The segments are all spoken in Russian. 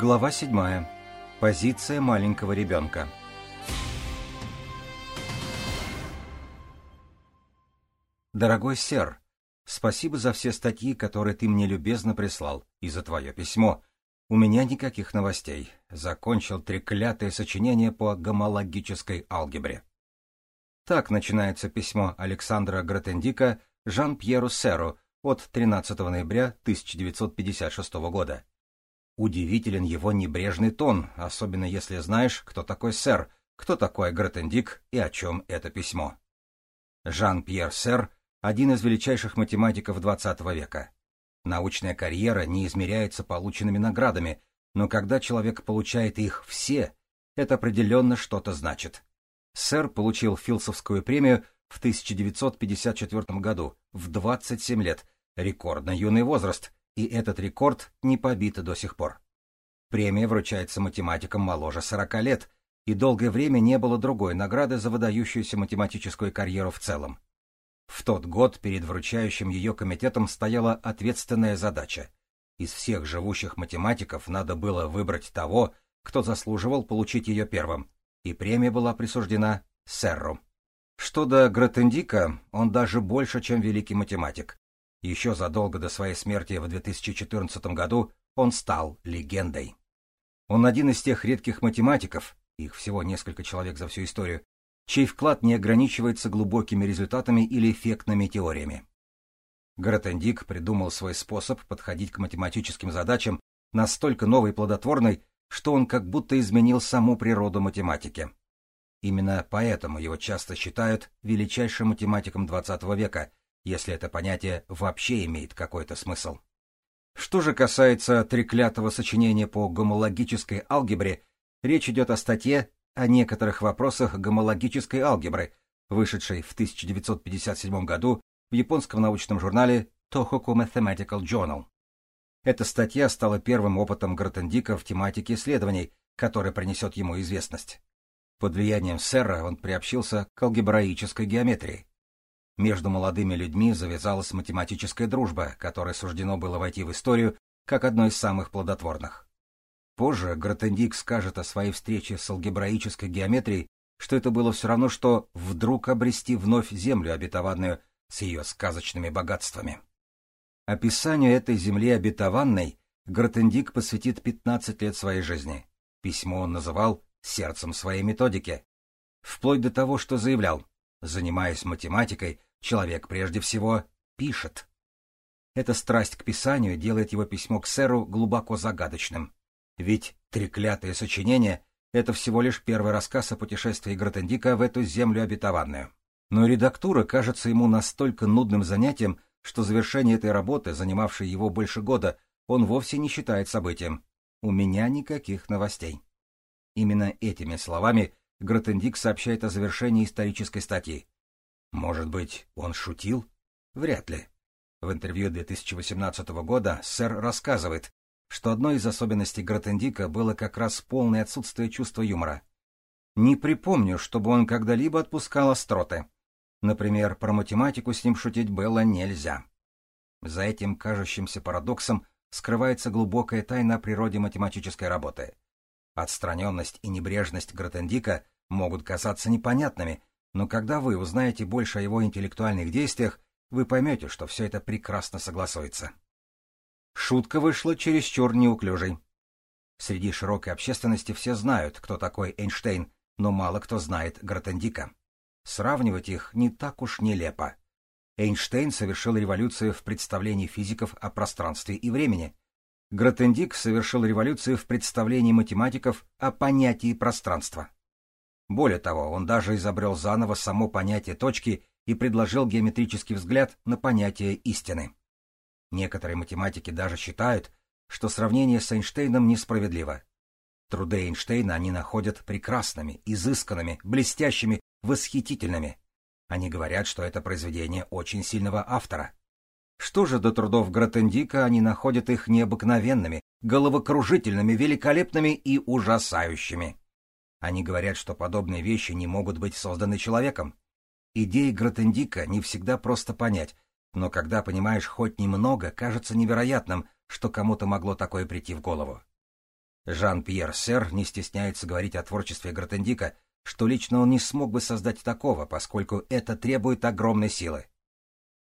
Глава 7. Позиция маленького ребенка. Дорогой сэр, спасибо за все статьи, которые ты мне любезно прислал, и за твое письмо. У меня никаких новостей. Закончил треклятое сочинение по гомологической алгебре. Так начинается письмо Александра Гратендика Жан-Пьеру Серу от 13 ноября 1956 года. Удивителен его небрежный тон, особенно если знаешь, кто такой сэр, кто такой Гратендик и о чем это письмо. Жан-Пьер Сер — один из величайших математиков XX века. Научная карьера не измеряется полученными наградами, но когда человек получает их все, это определенно что-то значит. Сэр получил Филсовскую премию в 1954 году, в 27 лет, рекордно юный возраст, и этот рекорд не побит до сих пор. Премия вручается математикам моложе 40 лет, и долгое время не было другой награды за выдающуюся математическую карьеру в целом. В тот год перед вручающим ее комитетом стояла ответственная задача. Из всех живущих математиков надо было выбрать того, кто заслуживал получить ее первым, и премия была присуждена Серру. Что до Гратендика, он даже больше, чем великий математик. Еще задолго до своей смерти в 2014 году он стал легендой. Он один из тех редких математиков, их всего несколько человек за всю историю, чей вклад не ограничивается глубокими результатами или эффектными теориями. Гратендик придумал свой способ подходить к математическим задачам настолько новый и плодотворный, что он как будто изменил саму природу математики. Именно поэтому его часто считают величайшим математиком XX века, если это понятие вообще имеет какой-то смысл. Что же касается треклятого сочинения по гомологической алгебре, речь идет о статье о некоторых вопросах гомологической алгебры, вышедшей в 1957 году в японском научном журнале Tohoku Mathematical Journal. Эта статья стала первым опытом Гротендика в тематике исследований, который принесет ему известность. Под влиянием Серра он приобщился к алгебраической геометрии. Между молодыми людьми завязалась математическая дружба, которой суждено было войти в историю как одно из самых плодотворных. Позже Гротендик скажет о своей встрече с алгебраической геометрией, что это было все равно, что вдруг обрести вновь землю обетованную с ее сказочными богатствами. Описанию этой земли обетованной Гротендик посвятит 15 лет своей жизни. Письмо он называл сердцем своей методики. Вплоть до того, что заявлял, занимаясь математикой, человек прежде всего пишет. Эта страсть к писанию делает его письмо к сэру глубоко загадочным. Ведь треклятое сочинение — это всего лишь первый рассказ о путешествии Гротендика в эту землю обетованную. Но редактура кажется ему настолько нудным занятием, что завершение этой работы, занимавшей его больше года, он вовсе не считает событием. У меня никаких новостей. Именно этими словами Гротендик сообщает о завершении исторической статьи. Может быть, он шутил? Вряд ли. В интервью 2018 года сэр рассказывает, что одной из особенностей Гротендика было как раз полное отсутствие чувства юмора. Не припомню, чтобы он когда-либо отпускал остроты. Например, про математику с ним шутить было нельзя. За этим кажущимся парадоксом скрывается глубокая тайна о природе математической работы — Отстраненность и небрежность Гротендика могут казаться непонятными, но когда вы узнаете больше о его интеллектуальных действиях, вы поймете, что все это прекрасно согласуется. Шутка вышла чересчур неуклюжей. Среди широкой общественности все знают, кто такой Эйнштейн, но мало кто знает Гротендика. Сравнивать их не так уж нелепо. Эйнштейн совершил революцию в представлении физиков о пространстве и времени — Гротендик совершил революцию в представлении математиков о понятии пространства. Более того, он даже изобрел заново само понятие точки и предложил геометрический взгляд на понятие истины. Некоторые математики даже считают, что сравнение с Эйнштейном несправедливо. Труды Эйнштейна они находят прекрасными, изысканными, блестящими, восхитительными. Они говорят, что это произведение очень сильного автора. Что же до трудов Гротендика, они находят их необыкновенными, головокружительными, великолепными и ужасающими. Они говорят, что подобные вещи не могут быть созданы человеком. Идеи Гротендика не всегда просто понять, но когда понимаешь хоть немного, кажется невероятным, что кому-то могло такое прийти в голову. Жан-Пьер Сер не стесняется говорить о творчестве Гротендика, что лично он не смог бы создать такого, поскольку это требует огромной силы.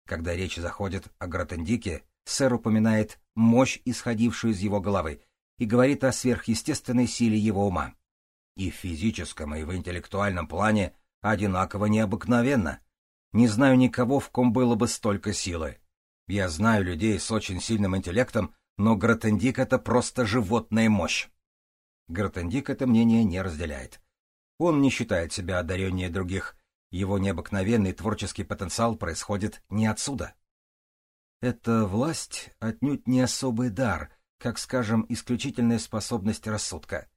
Когда речь заходит о Гротендике, Сэр упоминает мощь, исходившую из его головы, и говорит о сверхъестественной силе его ума. И в физическом, и в интеллектуальном плане одинаково необыкновенно. Не знаю никого, в ком было бы столько силы. Я знаю людей с очень сильным интеллектом, но Гротендик — это просто животная мощь. Гротендик это мнение не разделяет. Он не считает себя одареннее других. Его необыкновенный творческий потенциал происходит не отсюда. Эта власть отнюдь не особый дар, как, скажем, исключительная способность рассудка.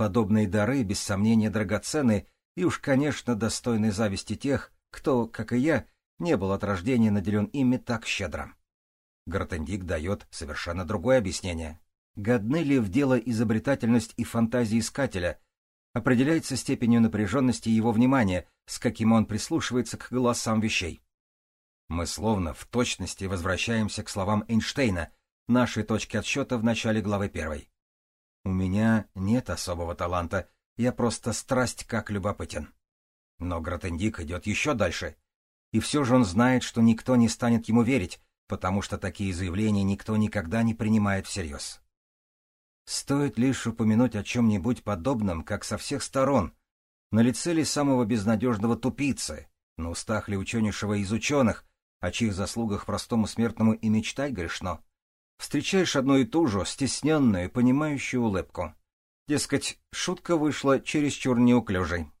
Подобные дары, без сомнения, драгоценны и уж, конечно, достойны зависти тех, кто, как и я, не был от рождения наделен ими так щедро. Гротендик дает совершенно другое объяснение. Годны ли в дело изобретательность и фантазия искателя, определяется степенью напряженности его внимания, с каким он прислушивается к голосам вещей. Мы словно в точности возвращаемся к словам Эйнштейна, нашей точки отсчета в начале главы первой. У меня нет особого таланта, я просто страсть как любопытен. Но Гротендик идет еще дальше. И все же он знает, что никто не станет ему верить, потому что такие заявления никто никогда не принимает всерьез. Стоит лишь упомянуть о чем-нибудь подобном, как со всех сторон. На лице ли самого безнадежного тупицы, на устах ли ученейшего из ученых, о чьих заслугах простому смертному и мечтать грешно. Встречаешь одну и ту же, стесненную, понимающую улыбку. Дескать, шутка вышла чересчур неуклюжей.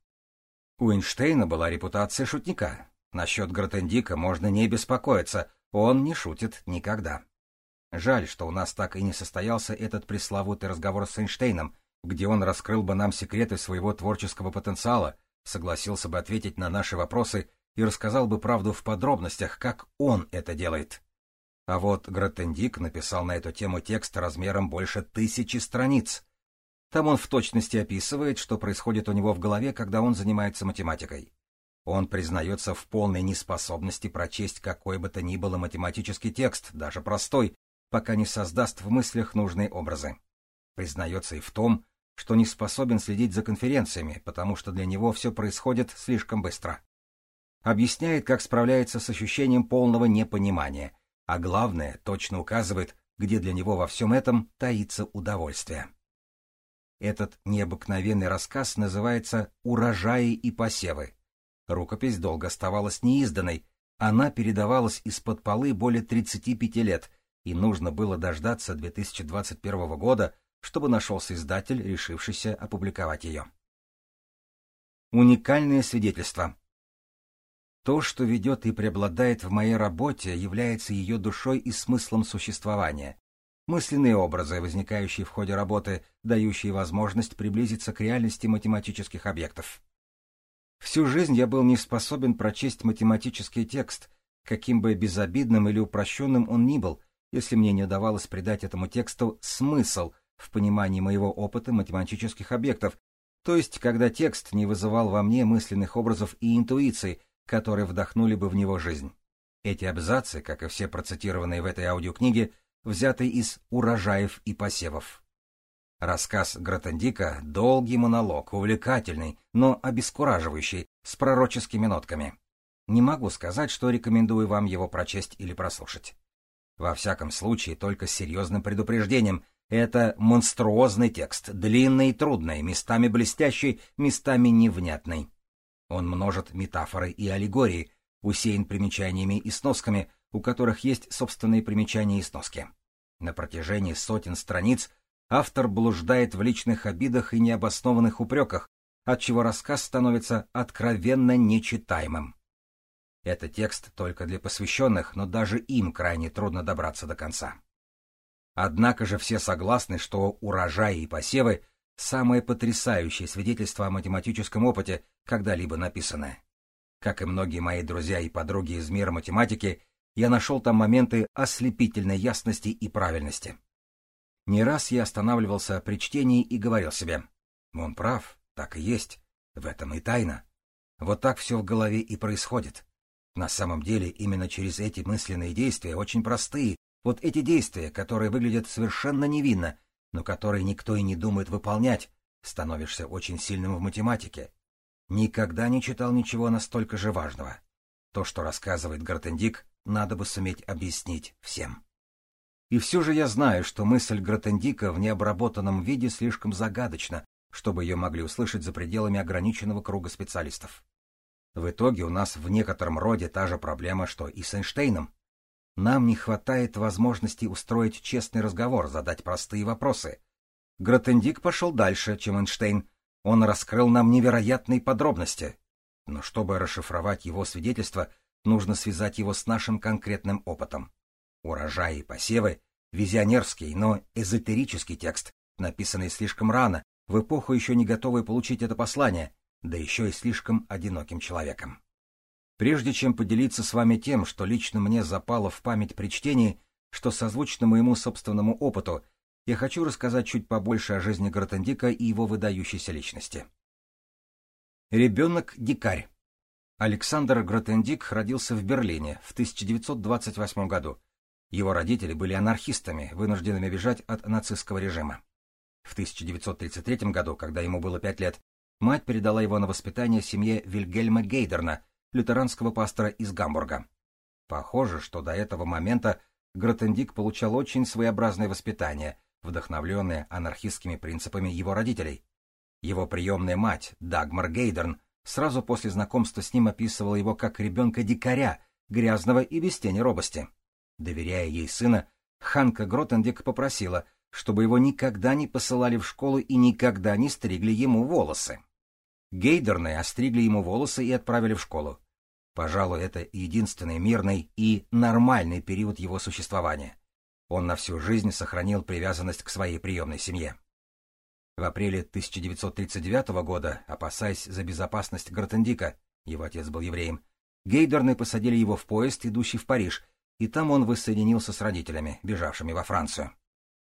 У Эйнштейна была репутация шутника. Насчет Гротендика можно не беспокоиться, он не шутит никогда. Жаль, что у нас так и не состоялся этот пресловутый разговор с Эйнштейном, где он раскрыл бы нам секреты своего творческого потенциала, согласился бы ответить на наши вопросы и рассказал бы правду в подробностях, как он это делает. А вот Гротендик написал на эту тему текст размером больше тысячи страниц. Там он в точности описывает, что происходит у него в голове, когда он занимается математикой. Он признается в полной неспособности прочесть какой бы то ни было математический текст, даже простой, пока не создаст в мыслях нужные образы. Признается и в том, что не способен следить за конференциями, потому что для него все происходит слишком быстро. Объясняет, как справляется с ощущением полного непонимания, а главное, точно указывает, где для него во всем этом таится удовольствие. Этот необыкновенный рассказ называется «Урожаи и посевы». Рукопись долго оставалась неизданной, она передавалась из-под полы более 35 лет и нужно было дождаться 2021 года, чтобы нашелся издатель, решившийся опубликовать ее. Уникальное свидетельство. То, что ведет и преобладает в моей работе, является ее душой и смыслом существования. Мысленные образы, возникающие в ходе работы, дающие возможность приблизиться к реальности математических объектов. Всю жизнь я был не способен прочесть математический текст, каким бы безобидным или упрощенным он ни был, если мне не удавалось придать этому тексту смысл в понимании моего опыта математических объектов, то есть когда текст не вызывал во мне мысленных образов и интуиций, которые вдохнули бы в него жизнь. Эти абзацы, как и все процитированные в этой аудиокниге, взяты из «Урожаев и посевов». Рассказ Гротендика — долгий монолог, увлекательный, но обескураживающий, с пророческими нотками. Не могу сказать, что рекомендую вам его прочесть или прослушать. Во всяком случае, только с серьезным предупреждением. Это монструозный текст, длинный и трудный, местами блестящий, местами невнятный. Он множит метафоры и аллегории, усеян примечаниями и сносками, у которых есть собственные примечания и сноски. На протяжении сотен страниц автор блуждает в личных обидах и необоснованных упреках, отчего рассказ становится откровенно нечитаемым. Это текст только для посвященных, но даже им крайне трудно добраться до конца. Однако же все согласны, что урожаи и посевы — самое потрясающее свидетельство о математическом опыте, когда-либо написанное. Как и многие мои друзья и подруги из мира математики, я нашел там моменты ослепительной ясности и правильности. Не раз я останавливался при чтении и говорил себе, он прав, так и есть, в этом и тайна. Вот так все в голове и происходит. На самом деле, именно через эти мысленные действия, очень простые, вот эти действия, которые выглядят совершенно невинно, но который никто и не думает выполнять, становишься очень сильным в математике. Никогда не читал ничего настолько же важного. То, что рассказывает Гротендик, надо бы суметь объяснить всем. И все же я знаю, что мысль Гротендика в необработанном виде слишком загадочна, чтобы ее могли услышать за пределами ограниченного круга специалистов. В итоге у нас в некотором роде та же проблема, что и с Эйнштейном. Нам не хватает возможности устроить честный разговор, задать простые вопросы. Гротендик пошел дальше, чем Эйнштейн. Он раскрыл нам невероятные подробности. Но чтобы расшифровать его свидетельство, нужно связать его с нашим конкретным опытом. Урожаи и посевы — визионерский, но эзотерический текст, написанный слишком рано, в эпоху еще не готовый получить это послание, да еще и слишком одиноким человеком. Прежде чем поделиться с вами тем, что лично мне запало в память при чтении, что созвучно моему собственному опыту, я хочу рассказать чуть побольше о жизни Гротендика и его выдающейся личности. Ребенок-дикарь. Александр Гротендик родился в Берлине в 1928 году. Его родители были анархистами, вынужденными бежать от нацистского режима. В 1933 году, когда ему было пять лет, мать передала его на воспитание семье Вильгельма Гейдерна, лютеранского пастора из Гамбурга. Похоже, что до этого момента Гротендик получал очень своеобразное воспитание, вдохновленное анархистскими принципами его родителей. Его приемная мать, Дагмар Гейдерн, сразу после знакомства с ним описывала его как ребенка-дикаря, грязного и без тени робости. Доверяя ей сына, Ханка Гротендик попросила, чтобы его никогда не посылали в школу и никогда не стригли ему волосы. Гейдерны остригли ему волосы и отправили в школу. Пожалуй, это единственный мирный и нормальный период его существования. Он на всю жизнь сохранил привязанность к своей приемной семье. В апреле 1939 года, опасаясь за безопасность Гротендика, его отец был евреем, Гейдерны посадили его в поезд, идущий в Париж, и там он воссоединился с родителями, бежавшими во Францию.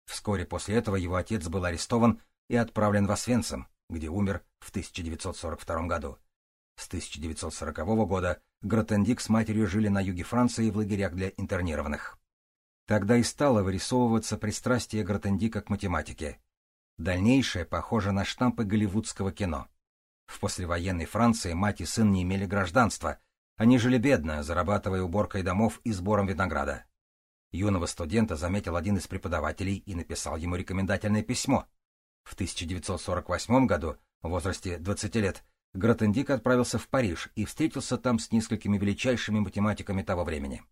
Вскоре после этого его отец был арестован и отправлен в Освенцим, где умер в 1942 году. С 1940 года Гротендик с матерью жили на юге Франции в лагерях для интернированных. Тогда и стало вырисовываться пристрастие Гротендика к математике. Дальнейшее похоже на штампы голливудского кино. В послевоенной Франции мать и сын не имели гражданства. Они жили бедно, зарабатывая уборкой домов и сбором винограда. Юного студента заметил один из преподавателей и написал ему рекомендательное письмо. В 1948 году, в возрасте 20 лет, Гротендик отправился в Париж и встретился там с несколькими величайшими математиками того времени.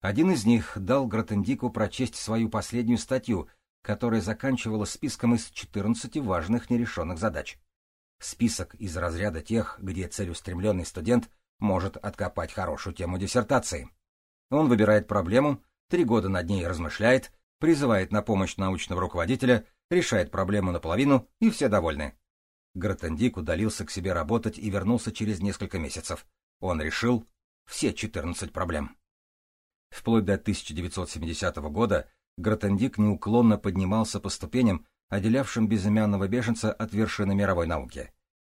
Один из них дал Гротендику прочесть свою последнюю статью, которая заканчивала списком из 14 важных нерешенных задач. Список из разряда тех, где целеустремленный студент может откопать хорошую тему диссертации. Он выбирает проблему, три года над ней размышляет, призывает на помощь научного руководителя, решает проблему наполовину, и все довольны. Гротендик удалился к себе работать и вернулся через несколько месяцев. Он решил все 14 проблем. Вплоть до 1970 года Гротендик неуклонно поднимался по ступеням, отделявшим безымянного беженца от вершины мировой науки.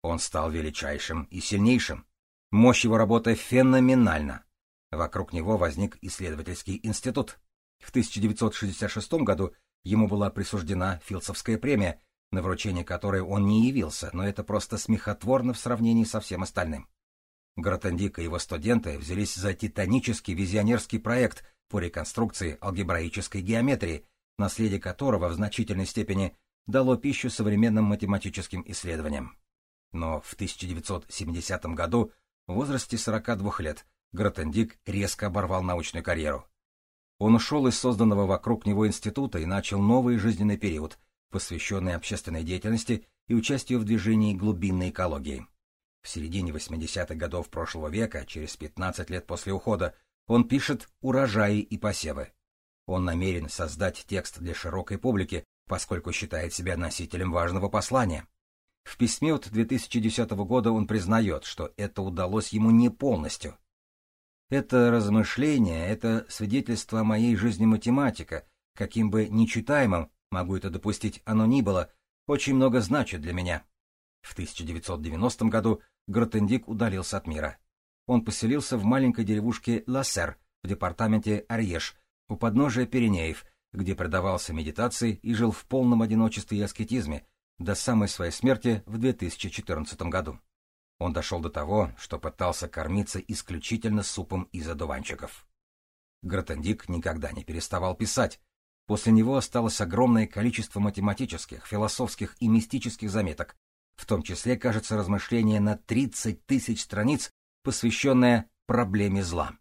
Он стал величайшим и сильнейшим. Мощь его работы феноменальна. Вокруг него возник исследовательский институт. В 1966 году ему была присуждена Филдсовская премия, на вручение которой он не явился, но это просто смехотворно в сравнении со всем остальным. Гротендик и его студенты взялись за титанический визионерский проект по реконструкции алгебраической геометрии, наследие которого в значительной степени дало пищу современным математическим исследованиям. Но в 1970 году, в возрасте 42 лет, Гротендик резко оборвал научную карьеру. Он ушел из созданного вокруг него института и начал новый жизненный период, посвященный общественной деятельности и участию в движении глубинной экологии. В середине 80-х годов прошлого века, через 15 лет после ухода, он пишет «Урожаи и посевы». Он намерен создать текст для широкой публики, поскольку считает себя носителем важного послания. В письме от 2010 года он признает, что это удалось ему не полностью. Это размышление, это свидетельство моей жизни математика, каким бы нечитаемым, могу это допустить, оно ни было, очень много значит для меня. В 1990 году Гротендик удалился от мира. Он поселился в маленькой деревушке Лассер в департаменте Арьеш, у подножия Пиренеев, где предавался медитации и жил в полном одиночестве и аскетизме до самой своей смерти в 2014 году. Он дошел до того, что пытался кормиться исключительно супом из одуванчиков. Гротендик никогда не переставал писать. После него осталось огромное количество математических, философских и мистических заметок, в том числе, кажется, размышление на 30 тысяч страниц, посвященное проблеме зла.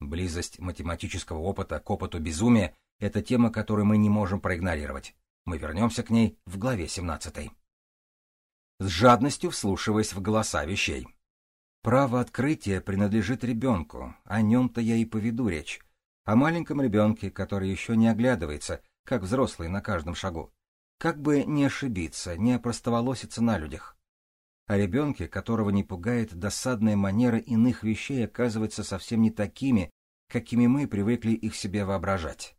Близость математического опыта к опыту безумия — это тема, которую мы не можем проигнорировать. Мы вернемся к ней в главе 17. С жадностью вслушиваясь в голоса вещей. Право открытия принадлежит ребенку, о нем-то я и поведу речь. О маленьком ребенке, который еще не оглядывается, как взрослый на каждом шагу. Как бы не ошибиться, не опростоволоситься на людях. О ребенке, которого не пугает досадная манера иных вещей, оказывается совсем не такими, какими мы привыкли их себе воображать.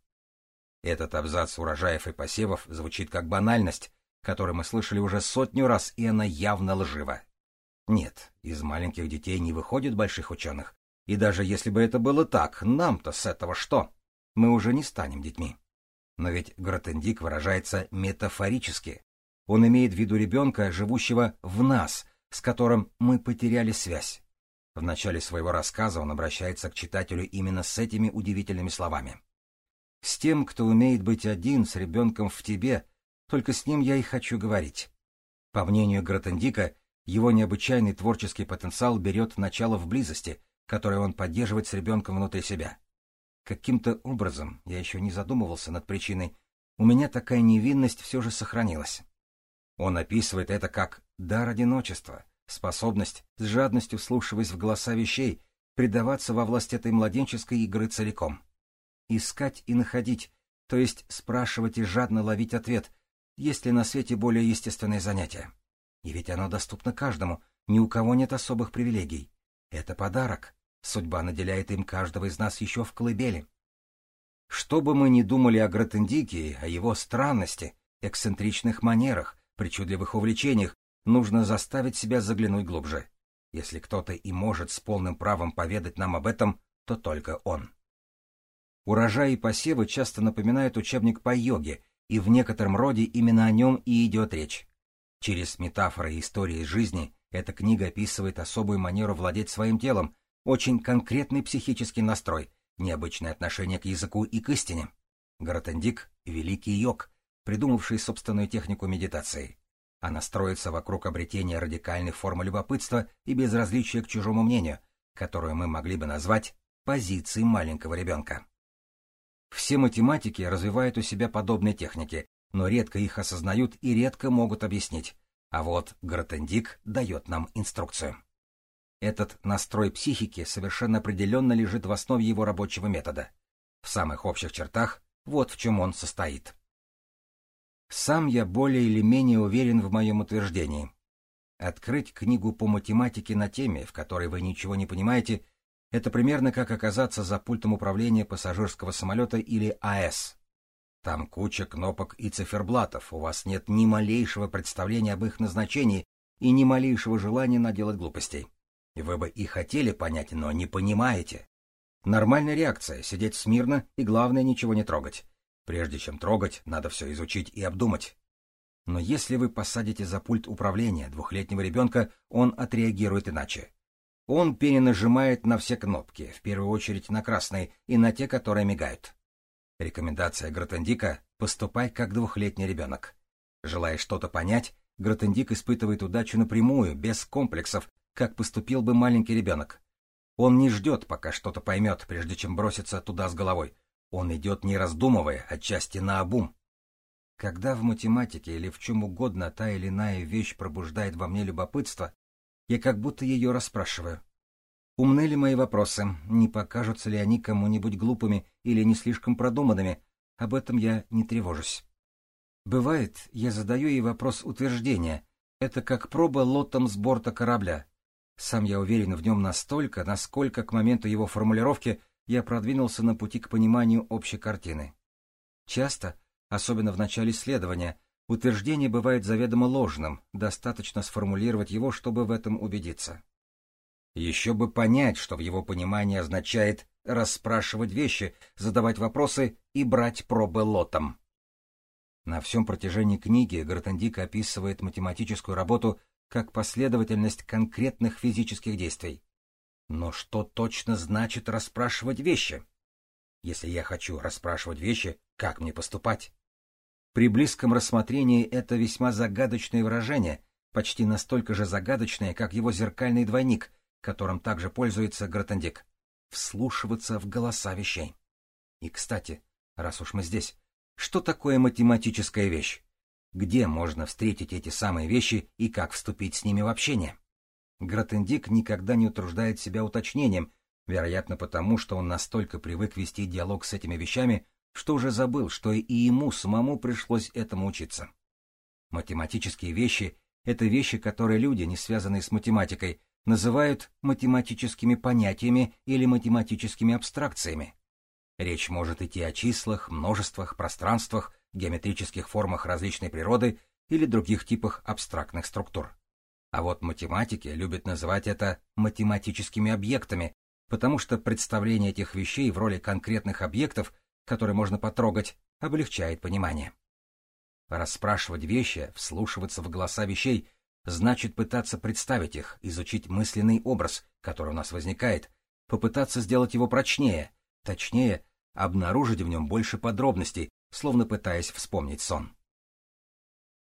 Этот абзац урожаев и посевов звучит как банальность, которую мы слышали уже сотню раз, и она явно лжива. Нет, из маленьких детей не выходит больших ученых. И даже если бы это было так, нам-то с этого что? Мы уже не станем детьми. Но ведь Гротендик выражается метафорически. Он имеет в виду ребенка, живущего в нас, с которым мы потеряли связь. В начале своего рассказа он обращается к читателю именно с этими удивительными словами. «С тем, кто умеет быть один, с ребенком в тебе, только с ним я и хочу говорить». По мнению Гротендика, его необычайный творческий потенциал берет начало в близости, которую он поддерживает с ребенком внутри себя. Каким-то образом, я еще не задумывался над причиной, у меня такая невинность все же сохранилась. Он описывает это как дар одиночества, способность, с жадностью вслушиваясь в голоса вещей, предаваться во власть этой младенческой игры целиком. Искать и находить, то есть спрашивать и жадно ловить ответ, есть ли на свете более естественное занятие. И ведь оно доступно каждому, ни у кого нет особых привилегий. Это подарок. Судьба наделяет им каждого из нас еще в колыбели. Что бы мы ни думали о Гротендике, о его странности, эксцентричных манерах, причудливых увлечениях, нужно заставить себя заглянуть глубже. Если кто-то и может с полным правом поведать нам об этом, то только он. Урожаи и посевы часто напоминают учебник по йоге, и в некотором роде именно о нем и идет речь. Через метафоры и истории жизни эта книга описывает особую манеру владеть своим телом, очень конкретный психический настрой, необычное отношение к языку и к истине. Гаратендик — великий йог, придумавший собственную технику медитации. Она строится вокруг обретения радикальной формы любопытства и безразличия к чужому мнению, которую мы могли бы назвать позицией маленького ребенка. Все математики развивают у себя подобные техники, но редко их осознают и редко могут объяснить. А вот Гротендик дает нам инструкцию. Этот настрой психики совершенно определенно лежит в основе его рабочего метода. В самых общих чертах вот в чем он состоит. Сам я более или менее уверен в моем утверждении. Открыть книгу по математике на теме, в которой вы ничего не понимаете, это примерно как оказаться за пультом управления пассажирского самолета или АЭС. Там куча кнопок и циферблатов, у вас нет ни малейшего представления об их назначении и ни малейшего желания наделать глупостей. Вы бы и хотели понять, но не понимаете. Нормальная реакция — сидеть смирно и, главное, ничего не трогать. Прежде чем трогать, надо все изучить и обдумать. Но если вы посадите за пульт управления двухлетнего ребенка, он отреагирует иначе. Он перенажимает на все кнопки, в первую очередь на красные и на те, которые мигают. Рекомендация Гротендика — поступай как двухлетний ребенок. Желая что-то понять, Гротендик испытывает удачу напрямую, без комплексов, как поступил бы маленький ребенок. Он не ждет, пока что-то поймет, прежде чем броситься туда с головой. Он идет не раздумывая, отчасти наобум. Когда в математике или в чем угодно та или иная вещь пробуждает во мне любопытство, я как будто ее расспрашиваю. Умны ли мои вопросы, не покажутся ли они кому-нибудь глупыми или не слишком продуманными, об этом я не тревожусь. Бывает, я задаю ей вопрос утверждения. Это как проба лотом с борта корабля. Сам я уверен в нем настолько, насколько к моменту его формулировки я продвинулся на пути к пониманию общей картины. Часто, особенно в начале исследования, утверждение бывает заведомо ложным, достаточно сформулировать его, чтобы в этом убедиться. Еще бы понять, что в его понимании означает расспрашивать вещи, задавать вопросы и брать пробы лотом. На всем протяжении книги Гротендик описывает математическую работу как последовательность конкретных физических действий. Но что точно значит расспрашивать вещи? Если я хочу расспрашивать вещи, как мне поступать? При близком рассмотрении это весьма загадочное выражение, почти настолько же загадочное, как его зеркальный двойник, которым также пользуется Гротендик. Вслушиваться в голоса вещей. И, кстати, раз уж мы здесь, что такое математическая вещь? Где можно встретить эти самые вещи и как вступить с ними в общение? Гротендик никогда не утруждает себя уточнением, вероятно потому, что он настолько привык вести диалог с этими вещами, что уже забыл, что и ему самому пришлось этому учиться. Математические вещи — это вещи, которые люди, не связанные с математикой, называют математическими понятиями или математическими абстракциями. Речь может идти о числах, множествах, пространствах, геометрических формах различной природы или других типах абстрактных структур. А вот математики любят называть это математическими объектами, потому что представление этих вещей в роли конкретных объектов, которые можно потрогать, облегчает понимание. Расспрашивать вещи, вслушиваться в голоса вещей, значит пытаться представить их, изучить мысленный образ, который у нас возникает, попытаться сделать его прочнее, точнее, обнаружить в нем больше подробностей, словно пытаясь вспомнить сон.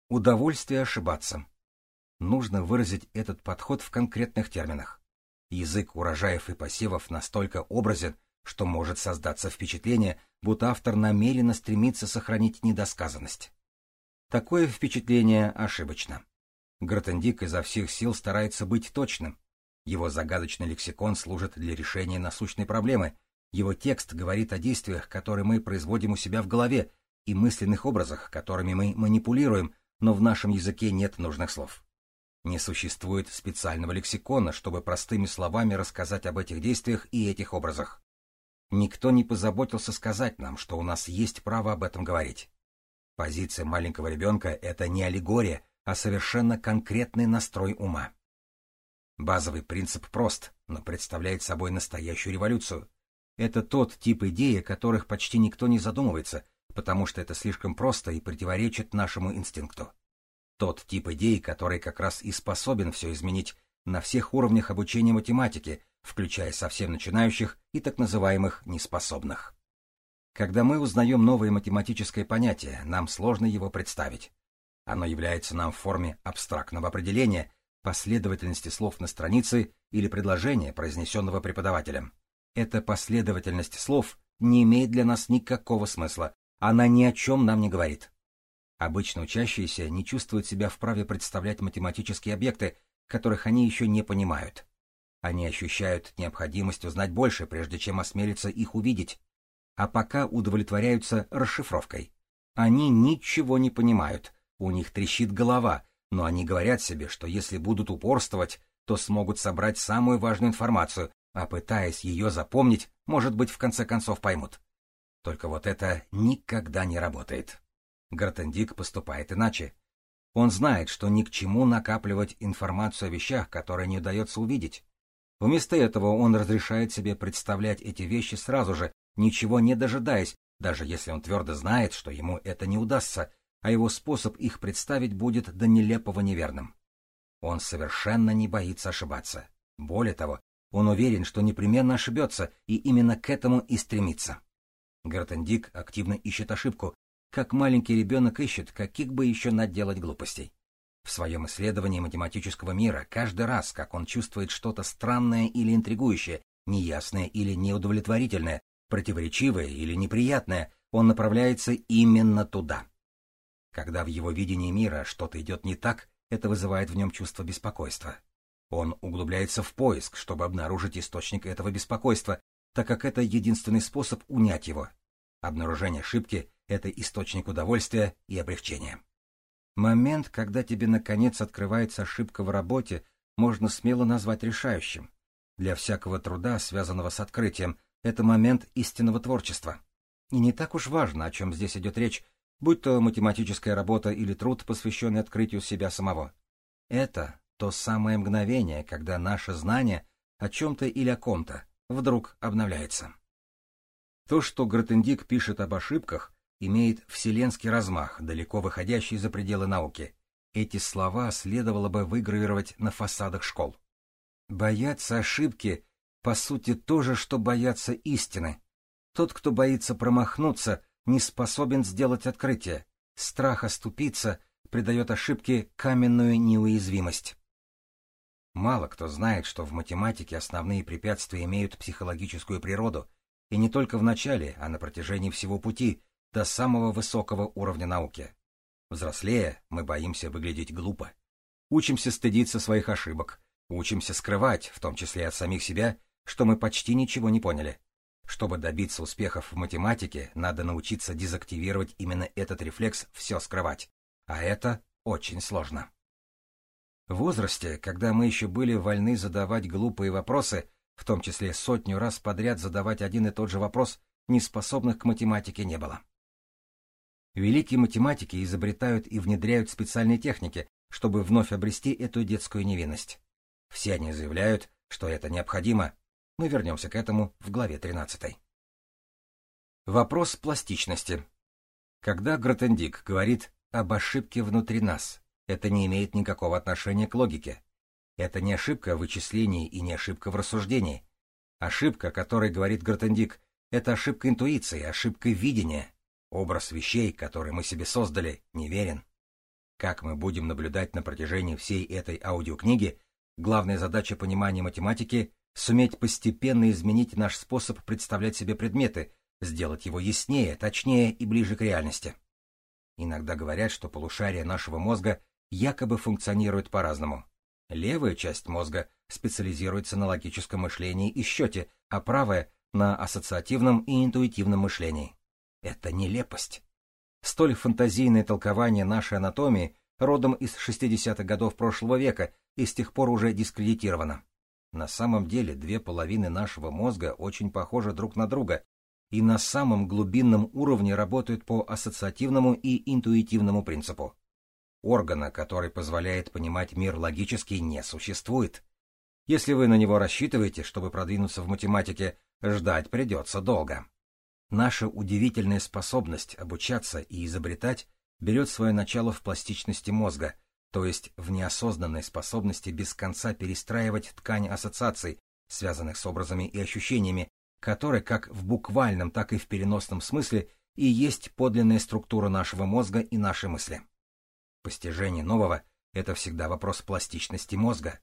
Удовольствие ошибаться нужно выразить этот подход в конкретных терминах. Язык урожаев и посевов настолько образен, что может создаться впечатление, будто автор намеренно стремится сохранить недосказанность. Такое впечатление ошибочно. Гротендик изо всех сил старается быть точным. Его загадочный лексикон служит для решения насущной проблемы. Его текст говорит о действиях, которые мы производим у себя в голове, и мысленных образах, которыми мы манипулируем, но в нашем языке нет нужных слов. Не существует специального лексикона, чтобы простыми словами рассказать об этих действиях и этих образах. Никто не позаботился сказать нам, что у нас есть право об этом говорить. Позиция маленького ребенка — это не аллегория, а совершенно конкретный настрой ума. Базовый принцип прост, но представляет собой настоящую революцию. Это тот тип идеи, о которых почти никто не задумывается, потому что это слишком просто и противоречит нашему инстинкту. Тот тип идей, который как раз и способен все изменить на всех уровнях обучения математики, включая совсем начинающих и так называемых неспособных. Когда мы узнаем новое математическое понятие, нам сложно его представить. Оно является нам в форме абстрактного определения, последовательности слов на странице или предложения, произнесенного преподавателем. Эта последовательность слов не имеет для нас никакого смысла, она ни о чем нам не говорит. Обычно учащиеся не чувствуют себя вправе представлять математические объекты, которых они еще не понимают. Они ощущают необходимость узнать больше, прежде чем осмелиться их увидеть. А пока удовлетворяются расшифровкой. Они ничего не понимают, у них трещит голова, но они говорят себе, что если будут упорствовать, то смогут собрать самую важную информацию, а пытаясь ее запомнить, может быть, в конце концов поймут. Только вот это никогда не работает. Гартендик поступает иначе. Он знает, что ни к чему накапливать информацию о вещах, которые не удается увидеть. Вместо этого он разрешает себе представлять эти вещи сразу же, ничего не дожидаясь, даже если он твердо знает, что ему это не удастся, а его способ их представить будет до нелепого неверным. Он совершенно не боится ошибаться. Более того, он уверен, что непременно ошибется, и именно к этому и стремится. Гартендик активно ищет ошибку, как маленький ребенок ищет, каких бы еще наделать глупостей. В своем исследовании математического мира каждый раз, как он чувствует что-то странное или интригующее, неясное или неудовлетворительное, противоречивое или неприятное, он направляется именно туда. Когда в его видении мира что-то идет не так, это вызывает в нем чувство беспокойства. Он углубляется в поиск, чтобы обнаружить источник этого беспокойства, так как это единственный способ унять его. Обнаружение ошибки это источник удовольствия и облегчения. Момент, когда тебе наконец открывается ошибка в работе, можно смело назвать решающим. Для всякого труда, связанного с открытием, это момент истинного творчества. И не так уж важно, о чем здесь идет речь, будь то математическая работа или труд, посвященный открытию себя самого. Это то самое мгновение, когда наше знание о чем-то или о ком-то вдруг обновляется. То, что Гротендик пишет об ошибках, имеет вселенский размах, далеко выходящий за пределы науки. Эти слова следовало бы выгравировать на фасадах школ. Бояться ошибки, по сути, то же, что бояться истины. Тот, кто боится промахнуться, не способен сделать открытие. Страх оступиться придает ошибке каменную неуязвимость. Мало кто знает, что в математике основные препятствия имеют психологическую природу, и не только в начале, а на протяжении всего пути, до самого высокого уровня науки. Взрослея, мы боимся выглядеть глупо. Учимся стыдиться своих ошибок, учимся скрывать, в том числе от самих себя, что мы почти ничего не поняли. Чтобы добиться успехов в математике, надо научиться дезактивировать именно этот рефлекс «все скрывать». А это очень сложно. В возрасте, когда мы еще были вольны задавать глупые вопросы, в том числе сотню раз подряд задавать один и тот же вопрос, неспособных к математике не было. Великие математики изобретают и внедряют специальные техники, чтобы вновь обрести эту детскую невинность. Все они заявляют, что это необходимо. Мы вернемся к этому в главе 13. Вопрос пластичности. Когда Гротендик говорит об ошибке внутри нас, это не имеет никакого отношения к логике. Это не ошибка в вычислении и не ошибка в рассуждении. Ошибка, о которой говорит Гротендик, это ошибка интуиции, ошибка видения. Образ вещей, которые мы себе создали, неверен. Как мы будем наблюдать на протяжении всей этой аудиокниги, главная задача понимания математики — суметь постепенно изменить наш способ представлять себе предметы, сделать его яснее, точнее и ближе к реальности. Иногда говорят, что полушария нашего мозга якобы функционируют по-разному. Левая часть мозга специализируется на логическом мышлении и счете, а правая — на ассоциативном и интуитивном мышлении. Это нелепость. Столь фантазийное толкование нашей анатомии родом из 60-х годов прошлого века и с тех пор уже дискредитировано. На самом деле две половины нашего мозга очень похожи друг на друга и на самом глубинном уровне работают по ассоциативному и интуитивному принципу. Органа, который позволяет понимать мир логически, не существует. Если вы на него рассчитываете, чтобы продвинуться в математике, ждать придется долго. Наша удивительная способность обучаться и изобретать берет свое начало в пластичности мозга, то есть в неосознанной способности без конца перестраивать ткань ассоциаций, связанных с образами и ощущениями, которые как в буквальном, так и в переносном смысле и есть подлинная структура нашего мозга и нашей мысли. Постижение нового — это всегда вопрос пластичности мозга.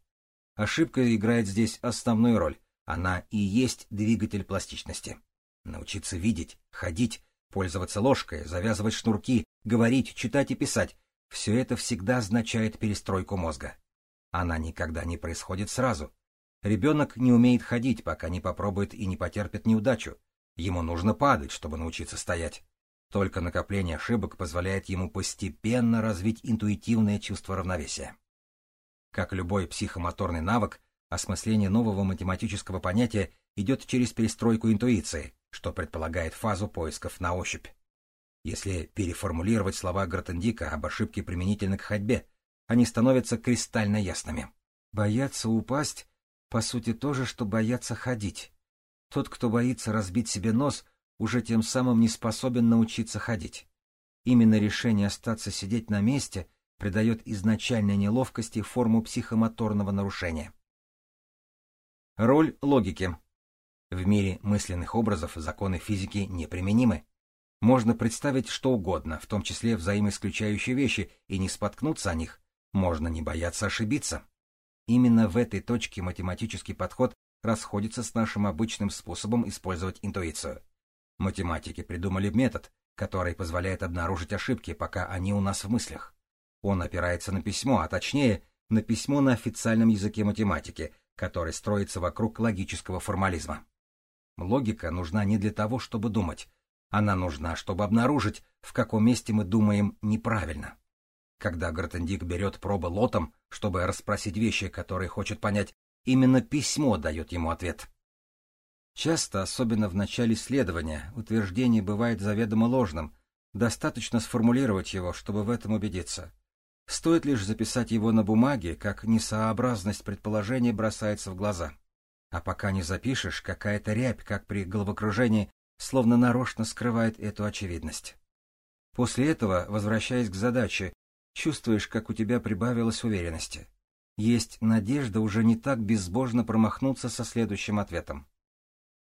Ошибка играет здесь основную роль, она и есть двигатель пластичности. Научиться видеть, ходить, пользоваться ложкой, завязывать шнурки, говорить, читать и писать — все это всегда означает перестройку мозга. Она никогда не происходит сразу. Ребенок не умеет ходить, пока не попробует и не потерпит неудачу. Ему нужно падать, чтобы научиться стоять. Только накопление ошибок позволяет ему постепенно развить интуитивное чувство равновесия. Как любой психомоторный навык, осмысление нового математического понятия идет через перестройку интуиции, что предполагает фазу поисков на ощупь. Если переформулировать слова Гротендика об ошибке применительно к ходьбе, они становятся кристально ясными. Бояться упасть — по сути то же, что бояться ходить. Тот, кто боится разбить себе нос, уже тем самым не способен научиться ходить. Именно решение остаться сидеть на месте придает изначальной неловкости форму психомоторного нарушения. Роль логики. В мире мысленных образов законы физики неприменимы. Можно представить что угодно, в том числе взаимоисключающие вещи, и не споткнуться о них. Можно не бояться ошибиться. Именно в этой точке математический подход расходится с нашим обычным способом использовать интуицию. Математики придумали метод, который позволяет обнаружить ошибки, пока они у нас в мыслях. Он опирается на письмо, а точнее, на письмо на официальном языке математики, который строится вокруг логического формализма. Логика нужна не для того, чтобы думать. Она нужна, чтобы обнаружить, в каком месте мы думаем неправильно. Когда Гротендик берет пробы лотом, чтобы расспросить вещи, которые хочет понять, именно письмо дает ему ответ. Часто, особенно в начале исследования, утверждение бывает заведомо ложным, достаточно сформулировать его, чтобы в этом убедиться. Стоит лишь записать его на бумаге, как несообразность предположения бросается в глаза. А пока не запишешь, какая-то рябь, как при головокружении, словно нарочно скрывает эту очевидность. После этого, возвращаясь к задаче, чувствуешь, как у тебя прибавилось уверенности. Есть надежда уже не так безбожно промахнуться со следующим ответом.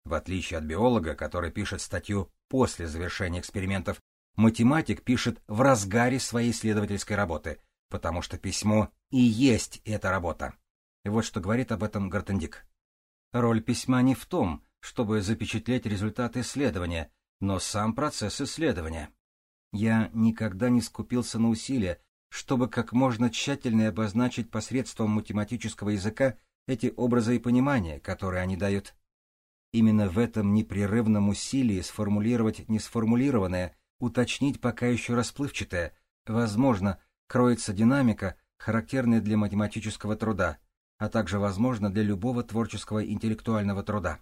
В отличие от биолога, который пишет статью после завершения экспериментов, математик пишет в разгаре своей исследовательской работы, потому что письмо и есть эта работа. И вот что говорит об этом Гартендик. Роль письма не в том, чтобы запечатлеть результаты исследования, но сам процесс исследования. Я никогда не скупился на усилия, чтобы как можно тщательнее обозначить посредством математического языка эти образы и понимания, которые они дают. Именно в этом непрерывном усилии сформулировать несформулированное, уточнить пока еще расплывчатое, возможно, кроется динамика, характерная для математического труда, а также, возможно, для любого творческого интеллектуального труда.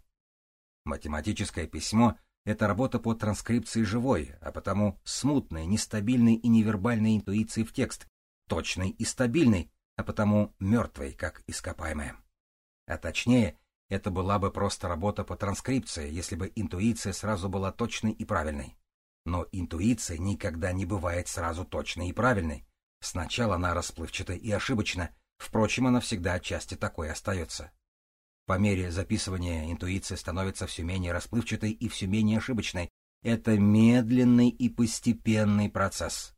Математическое письмо — это работа по транскрипции живой, а потому смутной, нестабильной и невербальной интуиции в текст, точной и стабильной, а потому мертвой, как ископаемая. А точнее, это была бы просто работа по транскрипции, если бы интуиция сразу была точной и правильной. Но интуиция никогда не бывает сразу точной и правильной. Сначала она расплывчата и ошибочна, впрочем, она всегда отчасти такой остается. По мере записывания интуиция становится все менее расплывчатой и все менее ошибочной. Это медленный и постепенный процесс.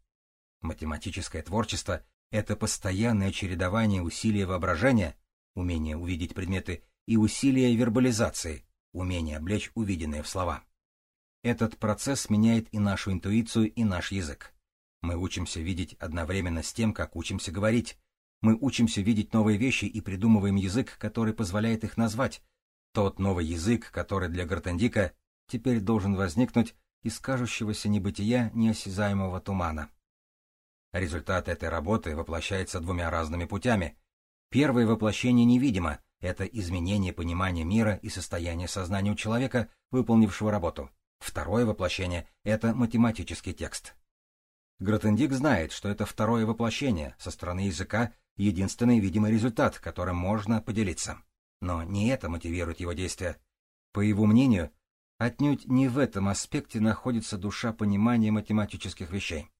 Математическое творчество — это постоянное чередование усилия воображения, умение увидеть предметы и усилия вербализации, умение облечь увиденное в слова. Этот процесс меняет и нашу интуицию, и наш язык. Мы учимся видеть одновременно с тем, как учимся говорить. Мы учимся видеть новые вещи и придумываем язык, который позволяет их назвать. Тот новый язык, который для Гартендика теперь должен возникнуть из кажущегося небытия неосязаемого тумана. Результат этой работы воплощается двумя разными путями. Первое воплощение невидимо, это изменение понимания мира и состояния сознания у человека, выполнившего работу. Второе воплощение — это математический текст. Гротендик знает, что это второе воплощение, со стороны языка единственный видимый результат, которым можно поделиться. Но не это мотивирует его действия. По его мнению, отнюдь не в этом аспекте находится душа понимания математических вещей.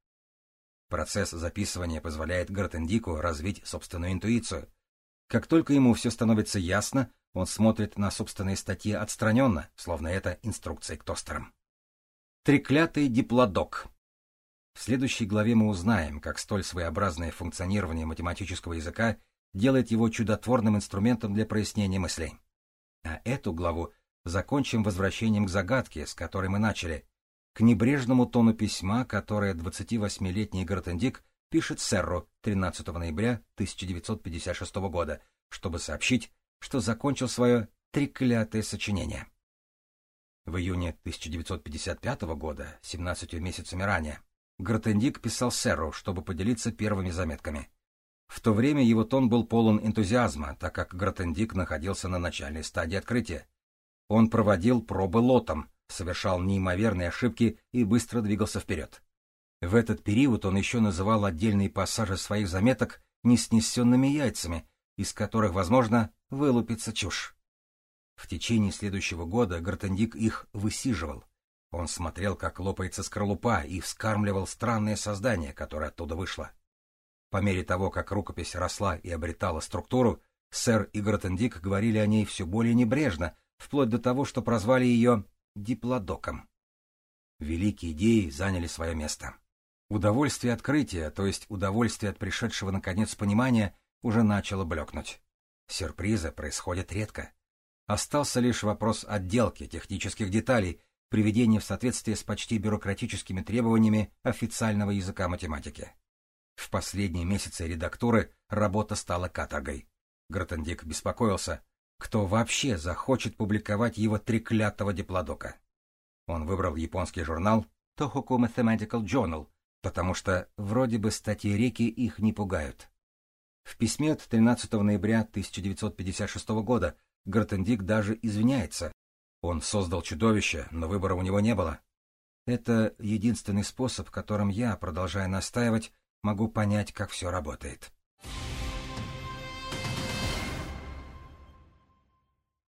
Процесс записывания позволяет Гротендику развить собственную интуицию, как только ему все становится ясно, он смотрит на собственные статьи отстраненно, словно это инструкция к тостерам. Треклятый диплодок. В следующей главе мы узнаем, как столь своеобразное функционирование математического языка делает его чудотворным инструментом для прояснения мыслей. А эту главу закончим возвращением к загадке, с которой мы начали, к небрежному тону письма, которое 28-летний Гротендик пишет Серру 13 ноября 1956 года, чтобы сообщить, что закончил свое треклятое сочинение. В июне 1955 года, 17 месяцами ранее, Гротендик писал Серру, чтобы поделиться первыми заметками. В то время его тон был полон энтузиазма, так как Гротендик находился на начальной стадии открытия. Он проводил пробы лотом, совершал неимоверные ошибки и быстро двигался вперед. В этот период он еще называл отдельные пассажи своих заметок неснесенными яйцами, из которых, возможно, вылупится чушь. В течение следующего года Гартендик их высиживал. Он смотрел, как лопается скорлупа, и вскармливал странное создание, которое оттуда вышло. По мере того, как рукопись росла и обретала структуру, сэр и Гратендик говорили о ней все более небрежно, вплоть до того, что прозвали ее «диплодоком». Великие идеи заняли свое место. Удовольствие открытия, то есть удовольствие от пришедшего наконец понимания, уже начало блекнуть. Сюрпризы происходят редко. Остался лишь вопрос отделки технических деталей, приведения в соответствие с почти бюрократическими требованиями официального языка математики. В последние месяцы редактуры работа стала каторгой. Гротендик беспокоился, кто вообще захочет публиковать его треклятого диплодока. Он выбрал японский журнал Tohoku Mathematical Journal, потому что вроде бы статьи реки их не пугают. В письме от 13 ноября 1956 года Гартендик даже извиняется. Он создал чудовище, но выбора у него не было. Это единственный способ, которым я, продолжая настаивать, могу понять, как все работает.